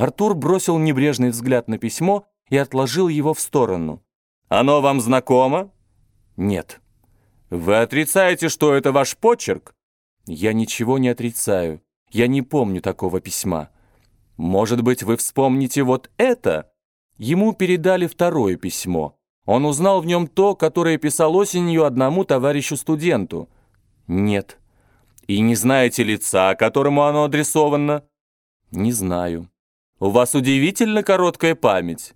Артур бросил небрежный взгляд на письмо и отложил его в сторону. «Оно вам знакомо?» «Нет». «Вы отрицаете, что это ваш почерк?» «Я ничего не отрицаю. Я не помню такого письма». «Может быть, вы вспомните вот это?» Ему передали второе письмо. Он узнал в нем то, которое писал осенью одному товарищу-студенту. «Нет». «И не знаете лица, которому оно адресовано?» «Не знаю». «У вас удивительно короткая память».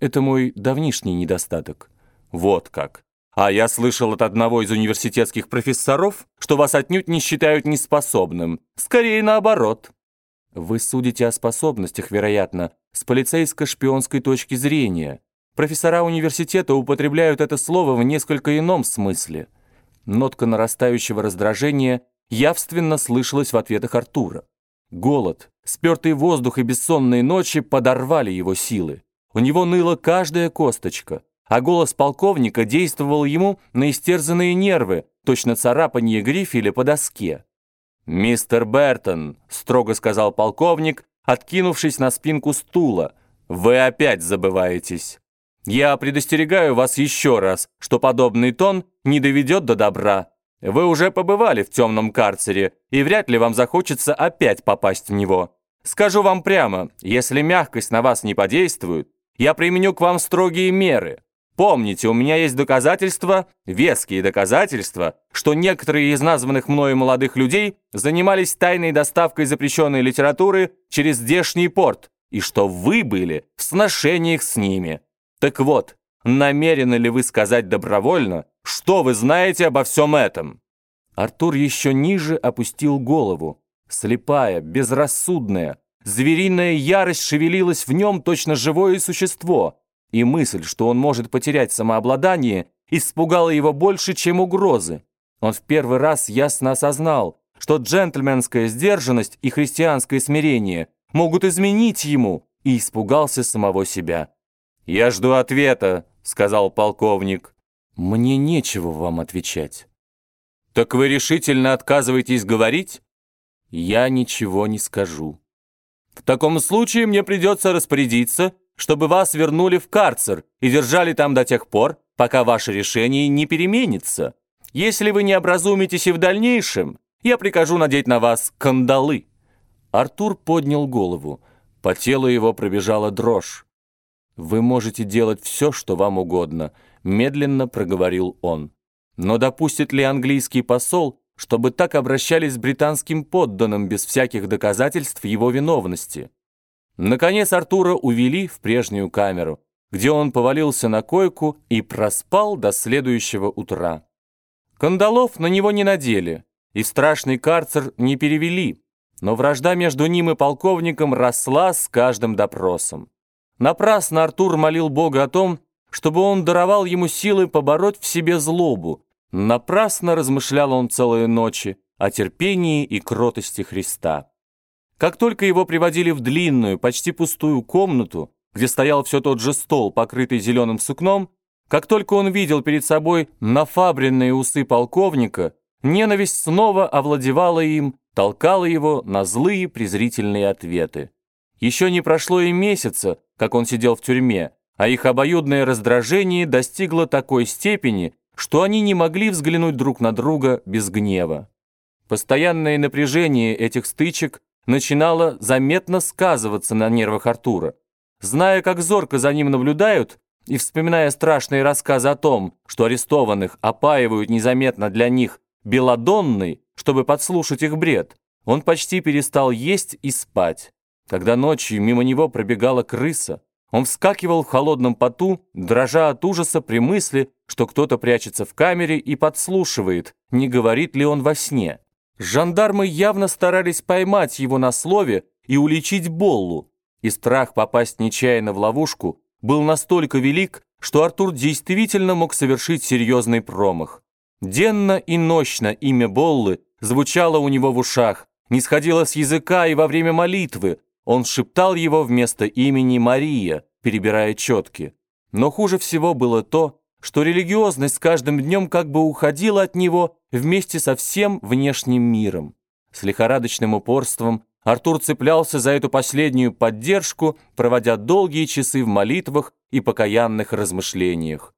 «Это мой давнишний недостаток». «Вот как». А я слышал от одного из университетских профессоров, что вас отнюдь не считают неспособным. Скорее наоборот. Вы судите о способностях, вероятно, с полицейско-шпионской точки зрения. Профессора университета употребляют это слово в несколько ином смысле. Нотка нарастающего раздражения явственно слышалась в ответах Артура. Голод, спертый воздух и бессонные ночи подорвали его силы. У него ныла каждая косточка, а голос полковника действовал ему на истерзанные нервы, точно царапанье грифеля по доске. «Мистер Бертон», — строго сказал полковник, откинувшись на спинку стула, «вы опять забываетесь. Я предостерегаю вас еще раз, что подобный тон не доведет до добра. Вы уже побывали в темном карцере, и вряд ли вам захочется опять попасть в него. Скажу вам прямо, если мягкость на вас не подействует, я применю к вам строгие меры. Помните, у меня есть доказательства, веские доказательства, что некоторые из названных мною молодых людей занимались тайной доставкой запрещенной литературы через здешний порт, и что вы были в сношениях с ними. Так вот, намерены ли вы сказать добровольно, что вы знаете обо всем этом?» Артур еще ниже опустил голову. Слепая, безрассудная, звериная ярость шевелилась в нем точно живое существо — и мысль, что он может потерять самообладание, испугала его больше, чем угрозы. Он в первый раз ясно осознал, что джентльменская сдержанность и христианское смирение могут изменить ему, и испугался самого себя. «Я жду ответа», — сказал полковник. «Мне нечего вам отвечать». «Так вы решительно отказываетесь говорить?» «Я ничего не скажу». «В таком случае мне придется распорядиться, чтобы вас вернули в карцер и держали там до тех пор, пока ваше решение не переменится. Если вы не образумитесь и в дальнейшем, я прикажу надеть на вас кандалы». Артур поднял голову. По телу его пробежала дрожь. «Вы можете делать все, что вам угодно», — медленно проговорил он. «Но допустит ли английский посол, чтобы так обращались с британским подданным без всяких доказательств его виновности?» Наконец Артура увели в прежнюю камеру, где он повалился на койку и проспал до следующего утра. Кандалов на него не надели, и страшный карцер не перевели, но вражда между ним и полковником росла с каждым допросом. Напрасно Артур молил Бога о том, чтобы он даровал ему силы побороть в себе злобу. Напрасно размышлял он целые ночи о терпении и кротости Христа. Как только его приводили в длинную, почти пустую комнату, где стоял все тот же стол, покрытый зеленым сукном, как только он видел перед собой нафабренные усы полковника, ненависть снова овладевала им, толкала его на злые презрительные ответы. Еще не прошло и месяца, как он сидел в тюрьме, а их обоюдное раздражение достигло такой степени, что они не могли взглянуть друг на друга без гнева. Постоянное напряжение этих стычек начинало заметно сказываться на нервах Артура. Зная, как зорко за ним наблюдают, и вспоминая страшные рассказы о том, что арестованных опаивают незаметно для них белодонной, чтобы подслушать их бред, он почти перестал есть и спать. Когда ночью мимо него пробегала крыса, он вскакивал в холодном поту, дрожа от ужаса при мысли, что кто-то прячется в камере и подслушивает, не говорит ли он во сне. Жандармы явно старались поймать его на слове и уличить Боллу, и страх попасть нечаянно в ловушку был настолько велик, что Артур действительно мог совершить серьезный промах. Денно и ночно имя Боллы звучало у него в ушах, не сходило с языка и во время молитвы. Он шептал его вместо имени Мария, перебирая четки. Но хуже всего было то, что религиозность с каждым днем как бы уходила от него вместе со всем внешним миром. С лихорадочным упорством Артур цеплялся за эту последнюю поддержку, проводя долгие часы в молитвах и покаянных размышлениях.